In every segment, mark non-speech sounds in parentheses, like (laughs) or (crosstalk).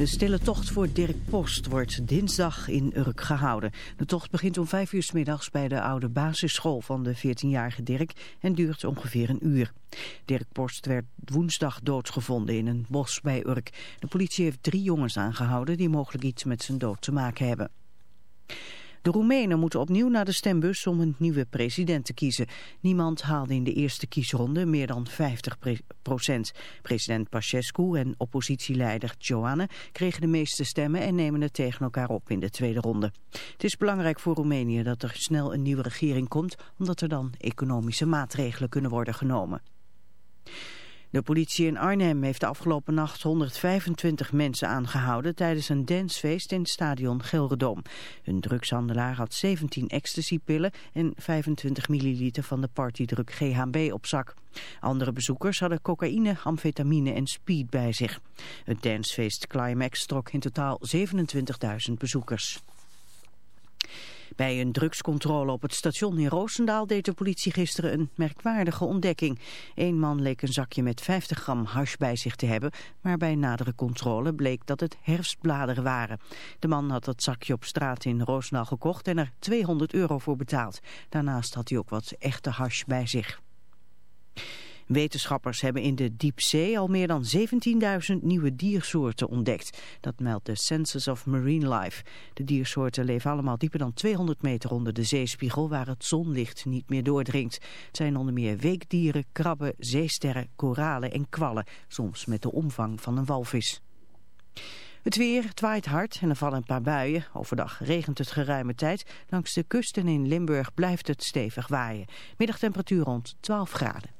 De stille tocht voor Dirk Post wordt dinsdag in Urk gehouden. De tocht begint om vijf uur s middags bij de oude basisschool van de 14-jarige Dirk en duurt ongeveer een uur. Dirk Post werd woensdag doodgevonden in een bos bij Urk. De politie heeft drie jongens aangehouden die mogelijk iets met zijn dood te maken hebben. De Roemenen moeten opnieuw naar de stembus om een nieuwe president te kiezen. Niemand haalde in de eerste kiesronde meer dan 50 procent. President Pasescu en oppositieleider Joanne kregen de meeste stemmen en nemen het tegen elkaar op in de tweede ronde. Het is belangrijk voor Roemenië dat er snel een nieuwe regering komt, omdat er dan economische maatregelen kunnen worden genomen. De politie in Arnhem heeft de afgelopen nacht 125 mensen aangehouden tijdens een dancefeest in het stadion Gelredome. Een drugshandelaar had 17 ecstasypillen en 25 milliliter van de partydruk GHB op zak. Andere bezoekers hadden cocaïne, amfetamine en speed bij zich. Het dancefeest Climax trok in totaal 27.000 bezoekers. Bij een drugscontrole op het station in Roosendaal deed de politie gisteren een merkwaardige ontdekking. Eén man leek een zakje met 50 gram hash bij zich te hebben, maar bij nadere controle bleek dat het herfstbladeren waren. De man had dat zakje op straat in Roosendaal gekocht en er 200 euro voor betaald. Daarnaast had hij ook wat echte hash bij zich. Wetenschappers hebben in de diepzee al meer dan 17.000 nieuwe diersoorten ontdekt. Dat meldt de Census of Marine Life. De diersoorten leven allemaal dieper dan 200 meter onder de zeespiegel waar het zonlicht niet meer doordringt. Het zijn onder meer weekdieren, krabben, zeesterren, koralen en kwallen, soms met de omvang van een walvis. Het weer, het waait hard en er vallen een paar buien. Overdag regent het geruime tijd. Langs de kust en in Limburg blijft het stevig waaien. Middagtemperatuur rond 12 graden.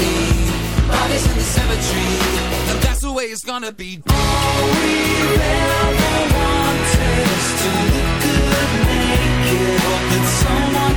Me. Bodies in the cemetery, and that's the way it's gonna be. All we ever wanted is to look good naked. Hope that someone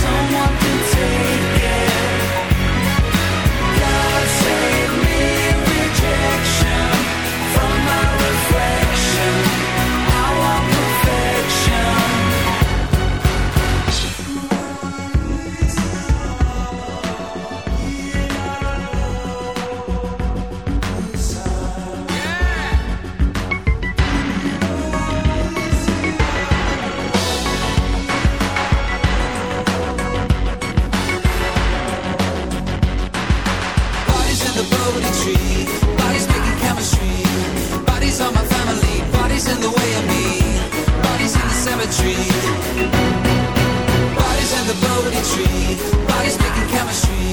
someone can take it. God save me tree. Bodies making chemistry. Bodies my family. Bodies in the way of me. Bodies in the cemetery. Bodies in the tree. Bodies making chemistry.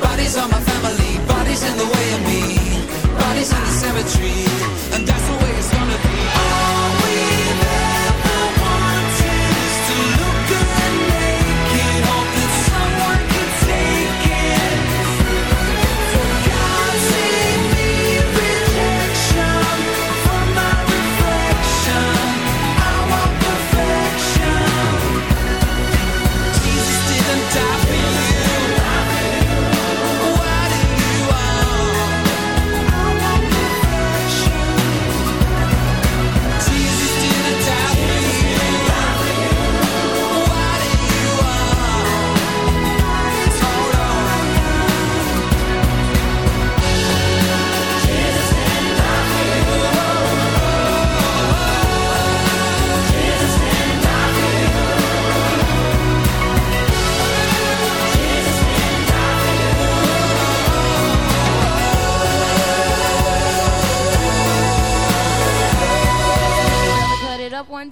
Bodies my family. Bodies in the way of me. Bodies in the cemetery. And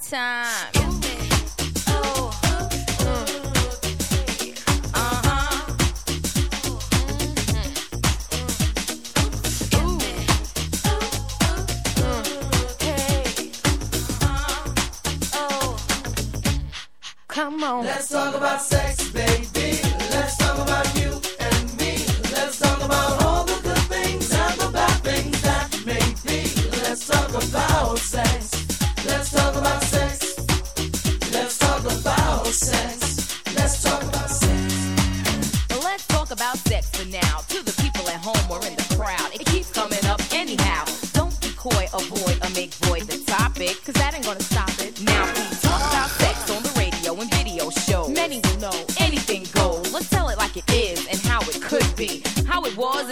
time.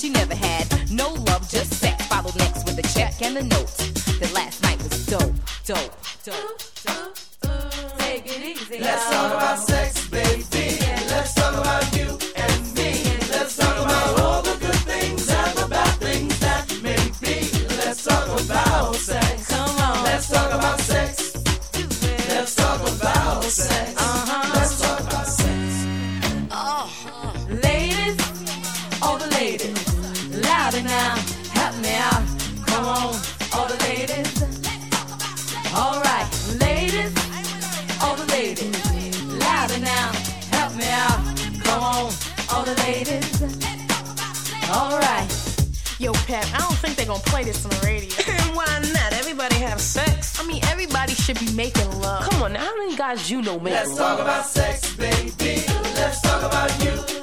she never had. No love, just sex. Followed next with a check and a note. That last night was dope, dope, dope, dope. Gonna play this on the radio. (laughs) And why not? Everybody have sex. I mean, everybody should be making love. Come on, now, how many guys you know make Let's love? talk about sex, baby. Let's talk about you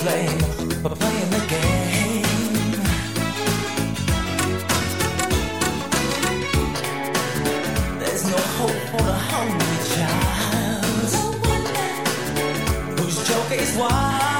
flame for playing the game. There's no hope for the hungry child no who's joke is wild.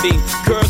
blinding. Girls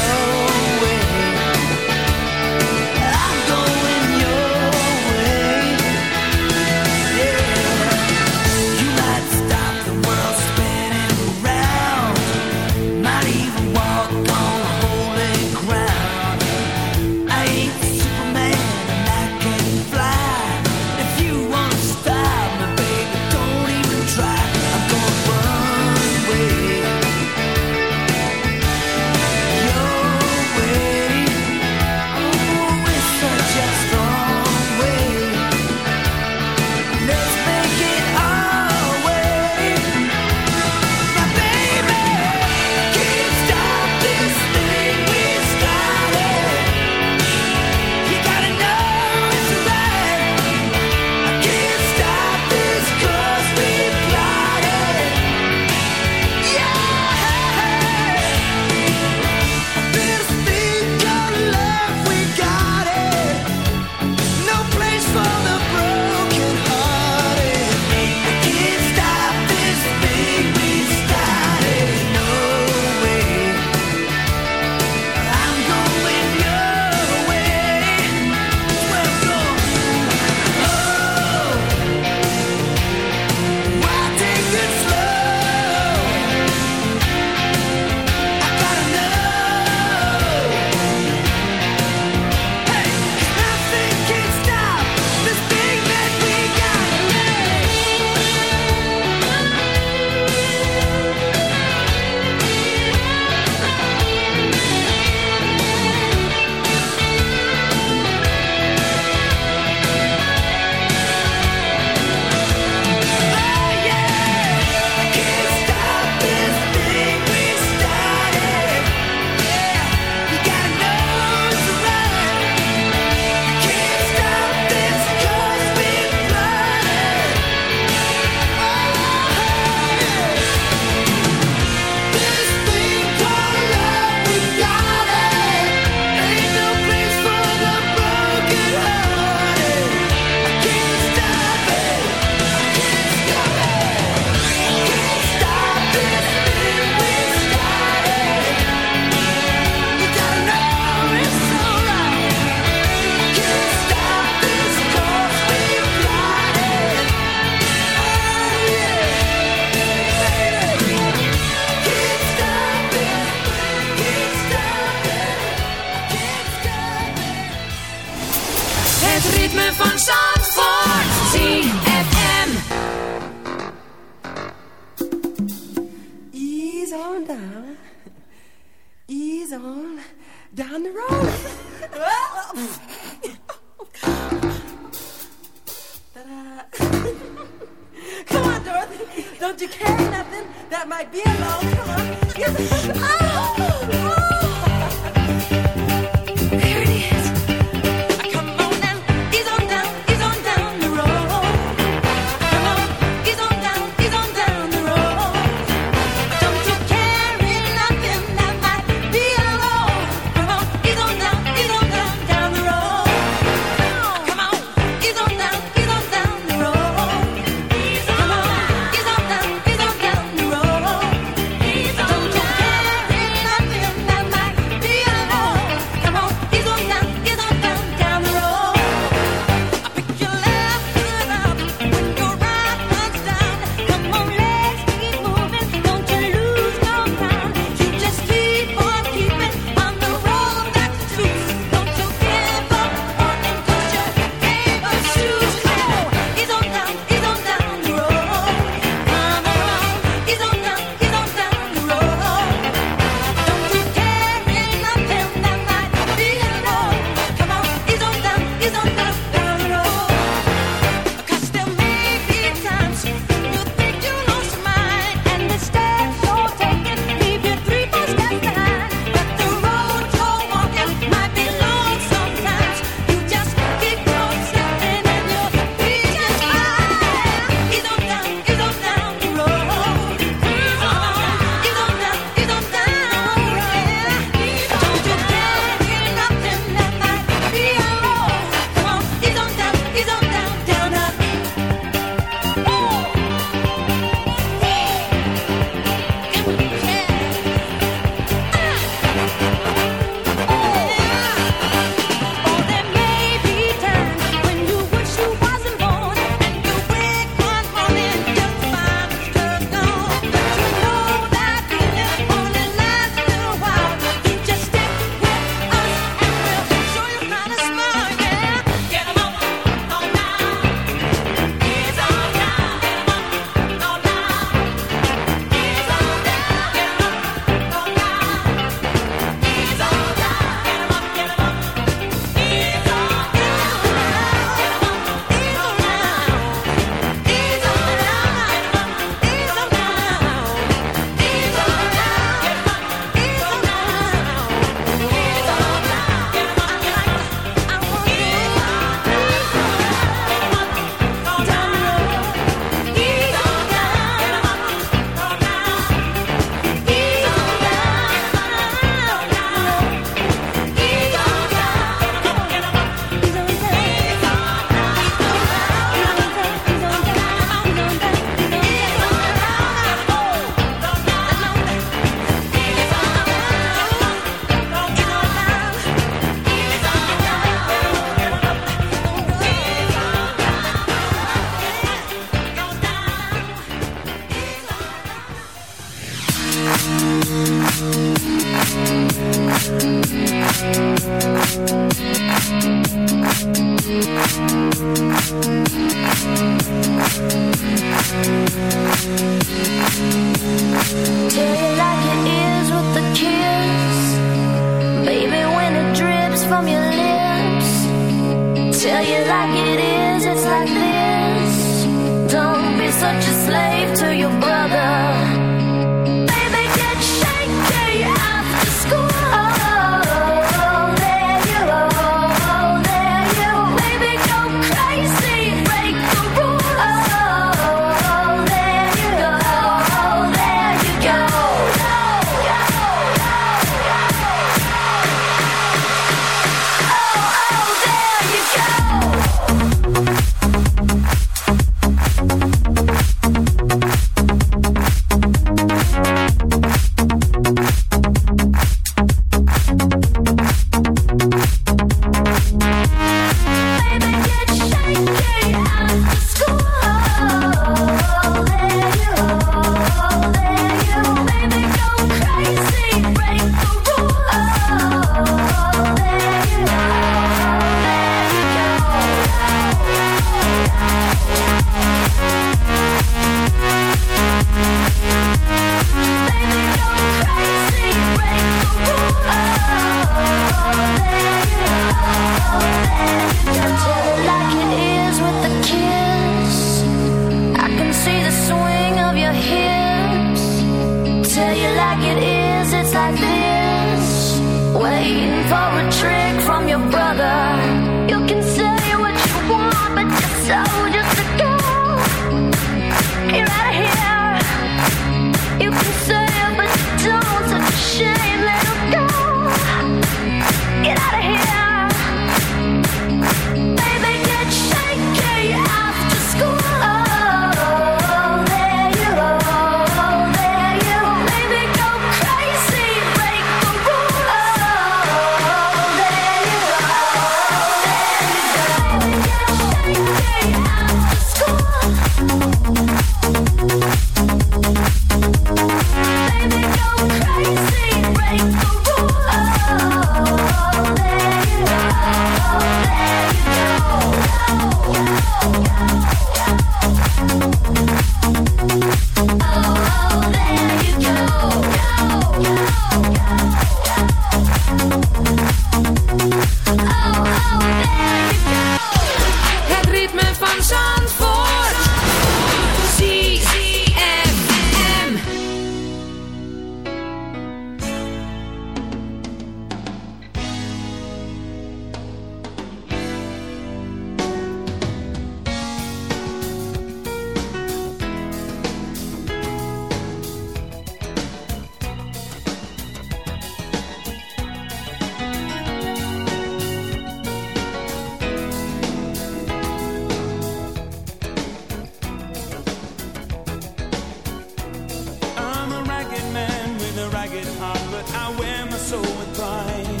Soul with pride.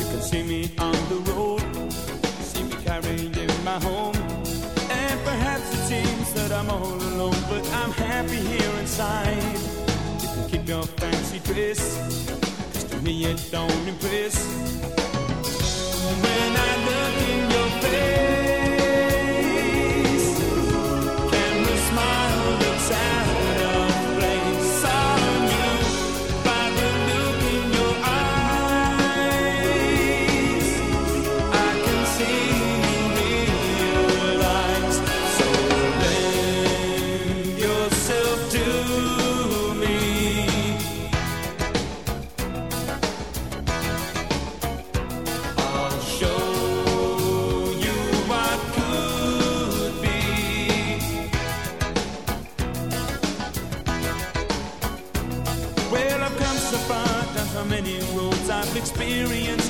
You can see me on the road, see me carrying my home. And perhaps it seems that I'm all alone, but I'm happy here inside. You can keep your fancy dress, 'cause to me it don't impress. When I look in your face,